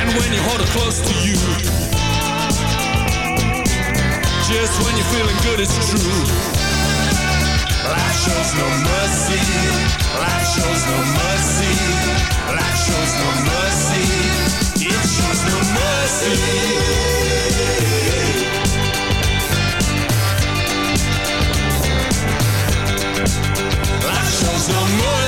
And when you hold it close to you, just when you're feeling good, it's true. Life shows no mercy. Life shows no mercy. Life shows no mercy. It shows no mercy. Life shows no mercy.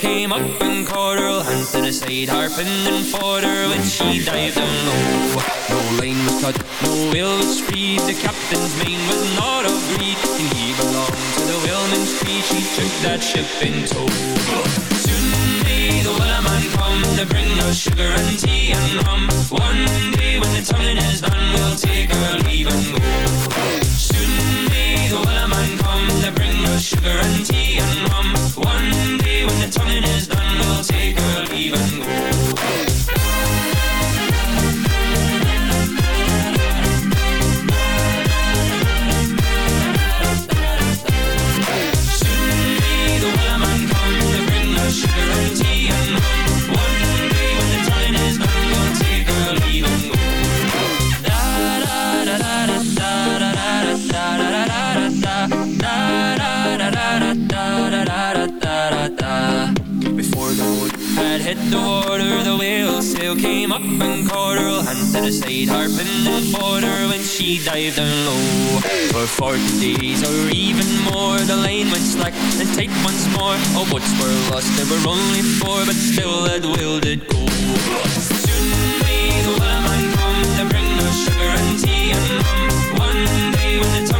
came up and caught her hands to the side harp and then fought her when she dived down low. No line was cut, no wheel was freed. The captain's mane was not of greed, and he belonged to the whaleman's creed. She took that ship in tow. Soon may the come to bring us sugar and tea and rum. One day when the tonguing is done, we'll take our leave and go. Soon may the whaleman come to bring sugar and tea and rum. One day when the tonguing is done, we'll take a leave and go. the water, the whale's whalesail came up and caught her hand at a side harping and bought her when she dived down low. For forty days or even more, the line went slack and take once more. Oh, what's were lost, there were only four, but still that whale did go. Soon may the Wellerman come to bring us sugar and tea and rum. One day when the